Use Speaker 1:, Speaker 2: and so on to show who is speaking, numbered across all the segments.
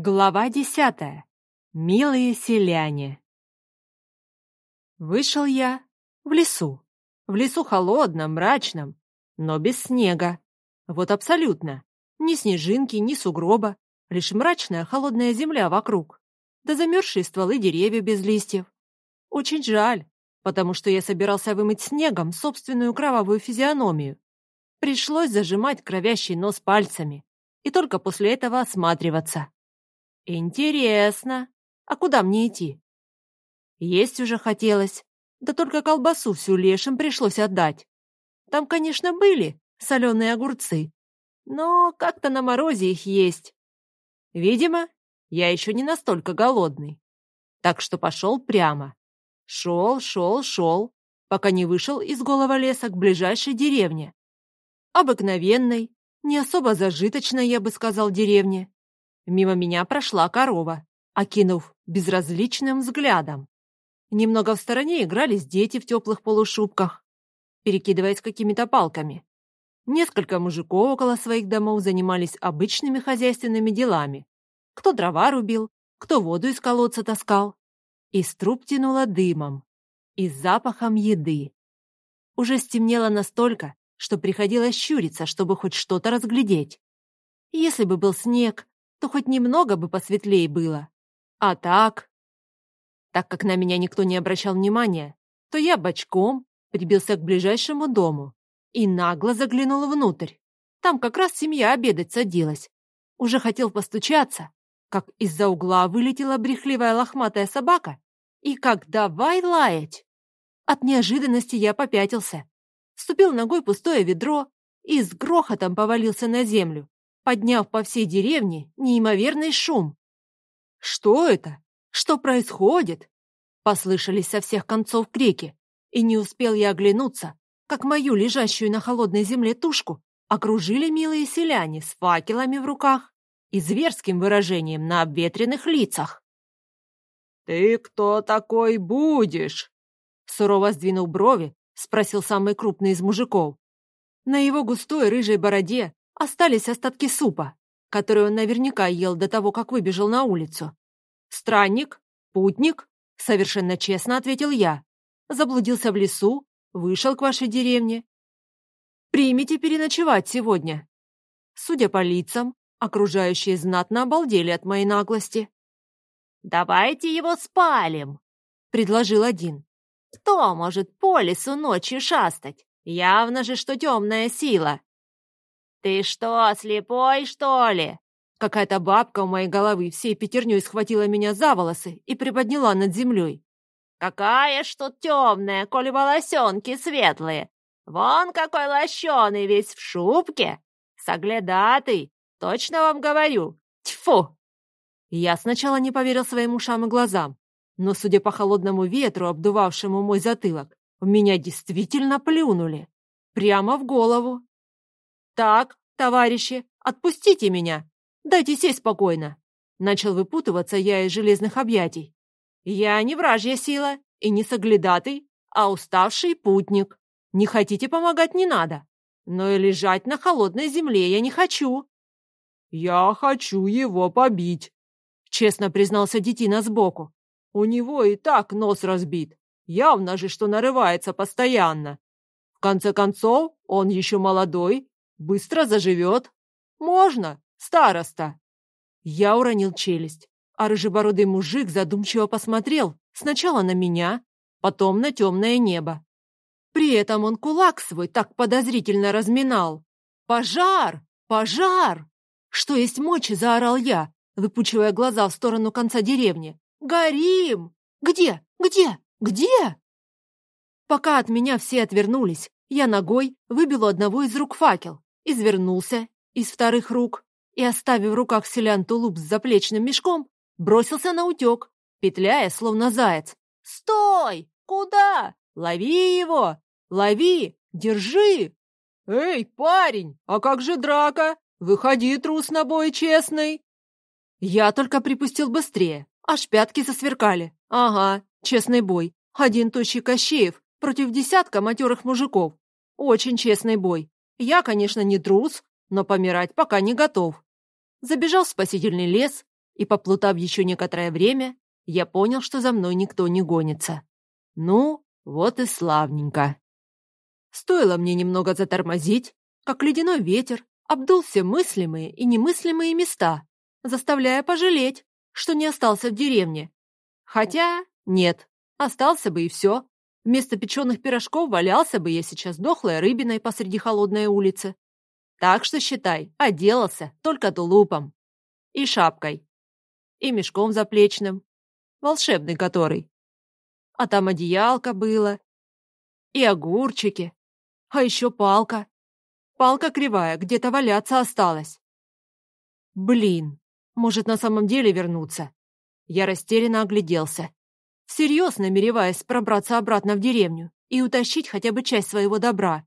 Speaker 1: Глава десятая. Милые селяне. Вышел я в лесу. В лесу холодном, мрачном, но без снега. Вот абсолютно. Ни снежинки, ни сугроба, лишь мрачная холодная земля вокруг. Да замерзшие стволы деревьев без листьев. Очень жаль, потому что я собирался вымыть снегом собственную кровавую физиономию. Пришлось зажимать кровящий нос пальцами и только после этого осматриваться. Интересно. А куда мне идти? Есть уже хотелось. Да только колбасу всю лешим пришлось отдать. Там, конечно, были соленые огурцы, но как-то на морозе их есть. Видимо, я еще не настолько голодный. Так что пошел прямо. Шел, шел, шел, пока не вышел из голого леса к ближайшей деревне. Обыкновенной, не особо зажиточной, я бы сказал, деревне. Мимо меня прошла корова, окинув безразличным взглядом. Немного в стороне игрались дети в теплых полушубках, перекидываясь какими-то палками. Несколько мужиков около своих домов занимались обычными хозяйственными делами. Кто дрова рубил, кто воду из колодца таскал. Из труб тянуло дымом и запахом еды. Уже стемнело настолько, что приходилось щуриться, чтобы хоть что-то разглядеть. Если бы был снег, то хоть немного бы посветлее было. А так... Так как на меня никто не обращал внимания, то я бочком прибился к ближайшему дому и нагло заглянул внутрь. Там как раз семья обедать садилась. Уже хотел постучаться, как из-за угла вылетела брехливая лохматая собака и как давай лаять. От неожиданности я попятился, вступил ногой пустое ведро и с грохотом повалился на землю подняв по всей деревне неимоверный шум. «Что это? Что происходит?» Послышались со всех концов крики, и не успел я оглянуться, как мою лежащую на холодной земле тушку окружили милые селяне с факелами в руках и зверским выражением на обветренных лицах.
Speaker 2: «Ты кто такой будешь?»
Speaker 1: Сурово сдвинул брови, спросил самый крупный из мужиков. На его густой рыжей бороде Остались остатки супа, который он наверняка ел до того, как выбежал на улицу. «Странник? Путник?» — совершенно честно ответил я. «Заблудился в лесу, вышел к вашей деревне. Примите переночевать сегодня». Судя по лицам, окружающие знатно обалдели от моей наглости.
Speaker 3: «Давайте его спалим», — предложил один. «Кто может по лесу ночью шастать? Явно же, что темная сила. «Ты что, слепой, что ли?»
Speaker 1: Какая-то бабка у моей головы всей пятерней схватила меня за волосы и приподняла над землей.
Speaker 3: «Какая ж тут темная, коли волосенки светлые! Вон какой лощеный весь в шубке! Соглядатый, точно вам говорю! Тьфу!»
Speaker 1: Я сначала не поверил своим ушам и глазам, но, судя по холодному ветру, обдувавшему мой затылок, в меня действительно плюнули. Прямо в голову. «Так, товарищи, отпустите меня! Дайте сесть спокойно!» Начал выпутываться я из железных объятий. «Я не вражья сила и не соглядатый, а уставший путник. Не хотите помогать, не надо. Но и лежать на холодной земле я не хочу».
Speaker 2: «Я хочу его побить», — честно признался детина сбоку. «У него и так нос разбит. Явно же, что нарывается постоянно. В конце концов, он еще молодой Быстро заживет. Можно, староста.
Speaker 1: Я уронил челюсть, а рыжебородый мужик задумчиво посмотрел сначала на меня, потом на темное небо. При этом он кулак свой так подозрительно разминал. «Пожар! Пожар!» Что есть мочи, заорал я, выпучивая глаза в сторону конца деревни. «Горим! Где? Где? Где?» Пока от меня все отвернулись, я ногой выбил у одного из рук факел извернулся из вторых рук и, оставив в руках селян тулуп с заплечным мешком, бросился на утек, петляя, словно заяц. «Стой! Куда? Лови его! Лови! Держи!»
Speaker 2: «Эй, парень, а как же драка? Выходи, трус на бой честный!»
Speaker 1: Я только припустил быстрее, аж пятки засверкали. Ага, честный бой. Один тощий Кощеев против десятка матерых мужиков. Очень честный бой. Я, конечно, не трус, но помирать пока не готов. Забежал в спасительный лес и, поплутав еще некоторое время, я понял, что за мной никто не гонится. Ну, вот и славненько. Стоило мне немного затормозить, как ледяной ветер обдул все мыслимые и немыслимые места, заставляя пожалеть, что не остался в деревне. Хотя нет, остался бы и все. Вместо печеных пирожков валялся бы я сейчас дохлой рыбиной посреди холодной улицы. Так что, считай, отделался только тулупом. И шапкой. И мешком заплечным. Волшебный который. А там одеялко было. И огурчики. А еще палка. Палка кривая, где-то валяться осталась. Блин, может на самом деле вернуться? Я растерянно огляделся. Всерьез намереваясь пробраться обратно в деревню и утащить хотя бы часть своего добра.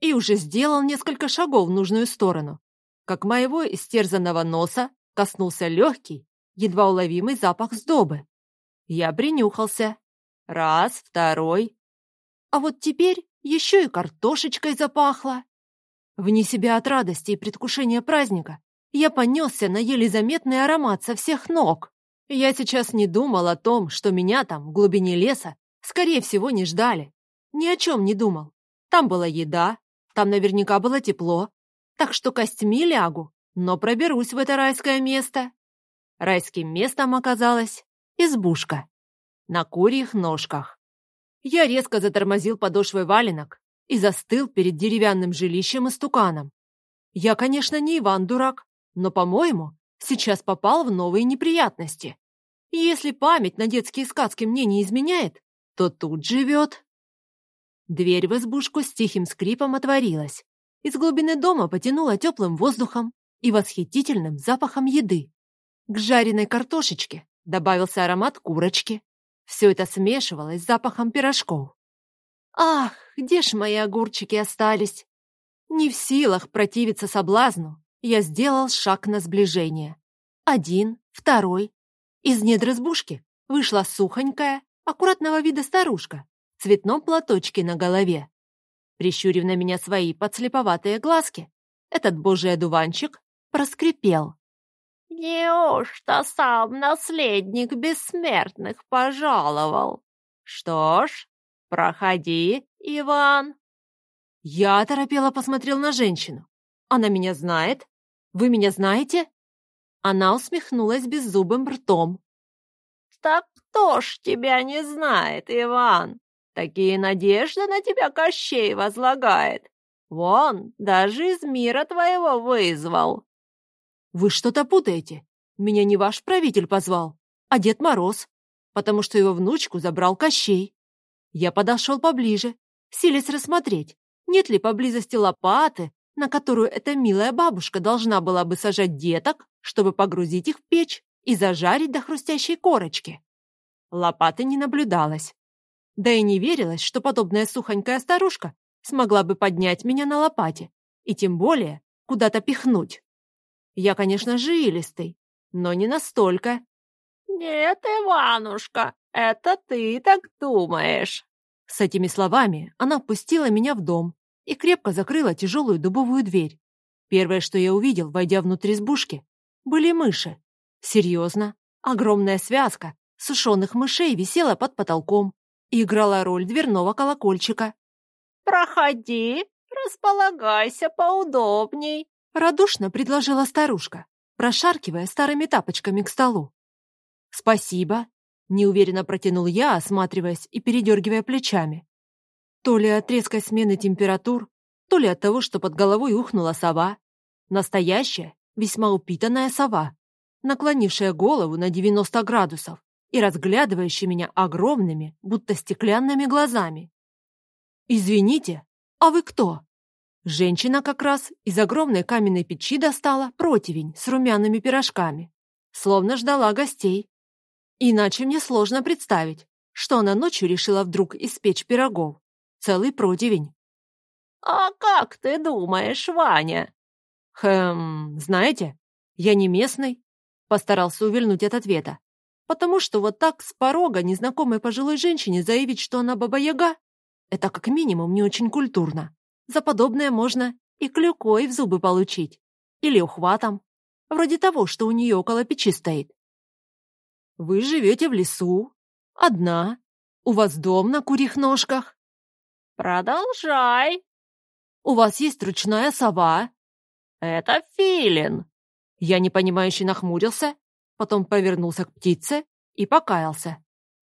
Speaker 1: И уже сделал несколько шагов в нужную сторону, как моего истерзанного носа коснулся легкий, едва уловимый запах сдобы. Я принюхался. Раз, второй. А вот теперь еще и картошечкой запахло. Вне себя от радости и предвкушения праздника я понесся на еле заметный аромат со всех ног. Я сейчас не думал о том, что меня там, в глубине леса, скорее всего, не ждали. Ни о чем не думал. Там была еда, там наверняка было тепло. Так что костьми лягу, но проберусь в это райское место. Райским местом оказалась избушка на курьих ножках. Я резко затормозил подошвой валенок и застыл перед деревянным жилищем и стуканом. Я, конечно, не Иван-дурак, но, по-моему, сейчас попал в новые неприятности. Если память на детские сказки мне не изменяет, то тут живет. Дверь в избушку с тихим скрипом отворилась. Из глубины дома потянуло теплым воздухом и восхитительным запахом еды. К жареной картошечке добавился аромат курочки, все это смешивалось с запахом пирожков. Ах, где ж мои огурчики остались? Не в силах противиться соблазну, я сделал шаг на сближение. Один, второй. Из недр избушки вышла сухонькая, аккуратного вида старушка в цветном платочке на голове. Прищурив на меня свои подслеповатые глазки, этот божий одуванчик проскрипел.
Speaker 3: Неужто сам наследник бессмертных пожаловал? Что ж, проходи, Иван.
Speaker 1: Я торопела посмотрел на женщину. Она меня знает? Вы меня знаете? Она усмехнулась беззубым ртом.
Speaker 3: Так кто ж тебя не знает, Иван? Такие надежды на тебя Кощей возлагает. Вон, даже из мира твоего вызвал.
Speaker 1: «Вы что-то путаете. Меня не ваш правитель позвал, а Дед Мороз, потому что его внучку забрал Кощей. Я подошел поближе, силясь рассмотреть, нет ли поблизости лопаты, на которую эта милая бабушка должна была бы сажать деток, чтобы погрузить их в печь и зажарить до хрустящей корочки. Лопаты не наблюдалось. Да и не верилось, что подобная сухонькая старушка смогла бы поднять меня на лопате и тем более куда-то пихнуть. Я, конечно, жилистый, но не настолько.
Speaker 3: «Нет, Иванушка, это ты так думаешь».
Speaker 1: С этими словами она впустила меня в дом и крепко закрыла тяжелую дубовую дверь. Первое, что я увидел, войдя внутрь избушки, были мыши. Серьезно, огромная связка сушеных мышей висела под потолком и играла роль дверного колокольчика.
Speaker 3: «Проходи, располагайся поудобней»,
Speaker 1: Радушно предложила старушка, прошаркивая старыми тапочками к столу. «Спасибо», — неуверенно протянул я, осматриваясь и передергивая плечами. То ли от резкой смены температур, то ли от того, что под головой ухнула сова. Настоящая, весьма упитанная сова, наклонившая голову на 90 градусов и разглядывающая меня огромными, будто стеклянными глазами. «Извините, а вы кто?» Женщина как раз из огромной каменной печи достала противень с румяными пирожками, словно ждала гостей. Иначе мне сложно представить, что она ночью решила вдруг испечь пирогов. Целый противень.
Speaker 3: «А как ты думаешь, Ваня?»
Speaker 1: «Хэм, знаете, я не местный», — постарался увильнуть от ответа. «Потому что вот так с порога незнакомой пожилой женщине заявить, что она баба-яга, это как минимум не очень культурно». За подобное можно и клюкой в зубы получить. Или ухватом. Вроде того, что у нее около печи стоит. Вы живете в лесу, одна, у вас дом на курьих ножках.
Speaker 3: Продолжай.
Speaker 1: У вас есть ручная сова.
Speaker 3: Это филин.
Speaker 1: Я непонимающе нахмурился, потом повернулся к птице и покаялся.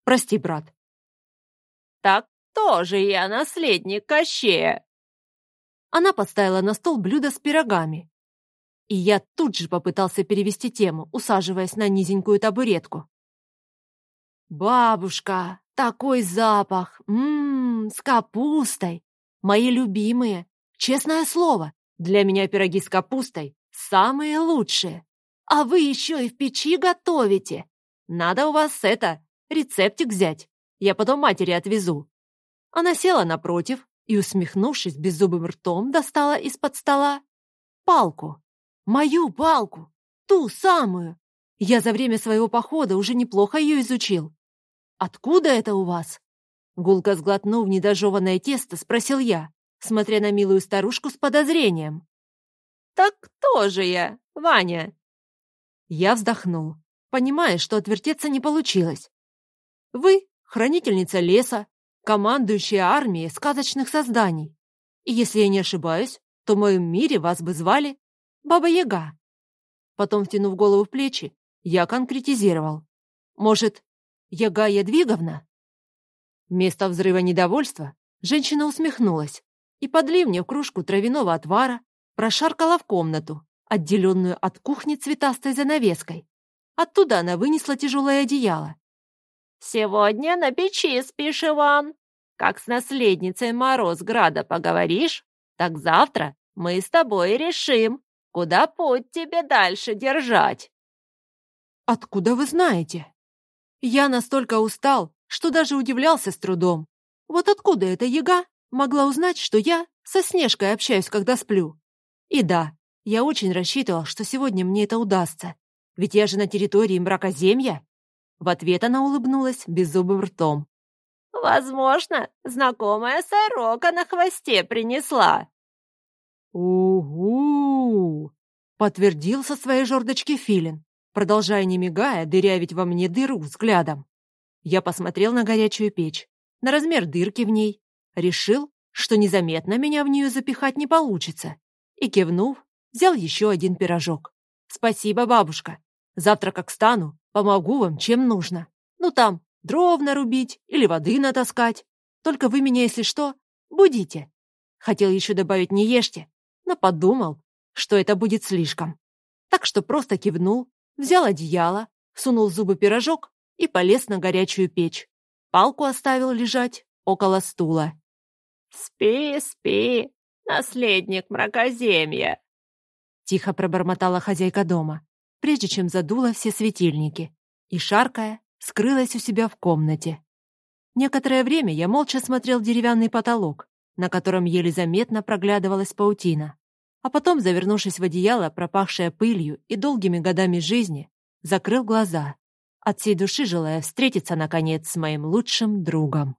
Speaker 1: Прости, брат.
Speaker 3: Так тоже я наследник Кощея.
Speaker 1: Она поставила на стол блюдо с пирогами. И я тут же попытался перевести тему, усаживаясь на низенькую табуретку. «Бабушка, такой запах! Ммм, с капустой! Мои любимые! Честное слово, для меня пироги с капустой самые лучшие! А вы еще и в печи готовите! Надо у вас это, рецептик взять, я потом матери отвезу!» Она села напротив и, усмехнувшись беззубым ртом, достала из-под стола палку. Мою палку! Ту самую! Я за время своего похода уже неплохо ее изучил. «Откуда это у вас?» Гулко сглотнув недожеванное тесто, спросил я, смотря на милую старушку с подозрением.
Speaker 3: «Так кто же я, Ваня?»
Speaker 1: Я вздохнул, понимая, что отвертеться не получилось. «Вы — хранительница леса, командующая армией сказочных созданий. И если я не ошибаюсь, то в моем мире вас бы звали Баба-Яга». Потом, втянув голову в плечи, я конкретизировал. «Может, Яга Ядвиговна?» Вместо взрыва недовольства женщина усмехнулась и, подлив мне в кружку травяного отвара, прошаркала в комнату, отделенную от кухни цветастой занавеской. Оттуда она вынесла тяжелое одеяло.
Speaker 3: «Сегодня на печи спишь, Иван. Как с наследницей Морозграда поговоришь, так завтра мы с тобой решим, куда путь тебе дальше держать».
Speaker 1: «Откуда вы знаете?» Я настолько устал, что даже удивлялся с трудом. Вот откуда эта яга могла узнать, что я со Снежкой общаюсь, когда сплю? И да, я очень рассчитывал, что сегодня мне это удастся. Ведь я же на территории мракоземья. В ответ она улыбнулась беззубым ртом.
Speaker 3: «Возможно, знакомая сорока на хвосте принесла».
Speaker 1: «Угу!» — подтвердил со своей жердочки Филин продолжая не мигая дырявить во мне дыру взглядом. Я посмотрел на горячую печь, на размер дырки в ней, решил, что незаметно меня в нее запихать не получится, и, кивнув, взял еще один пирожок. «Спасибо, бабушка. Завтра, как стану, помогу вам, чем нужно. Ну там, дров нарубить или воды натаскать. Только вы меня, если что, будите». Хотел еще добавить «не ешьте», но подумал, что это будет слишком. Так что просто кивнул взял одеяло, сунул в зубы пирожок и полез на горячую печь. Палку оставил лежать около стула.
Speaker 3: «Спи, спи, наследник мракоземья!»
Speaker 1: Тихо пробормотала хозяйка дома, прежде чем задула все светильники, и, шаркая, скрылась у себя в комнате. Некоторое время я молча смотрел деревянный потолок, на котором еле заметно проглядывалась паутина а потом, завернувшись в одеяло, пропахшее пылью и долгими годами жизни, закрыл глаза, от всей души желая встретиться, наконец, с моим лучшим другом.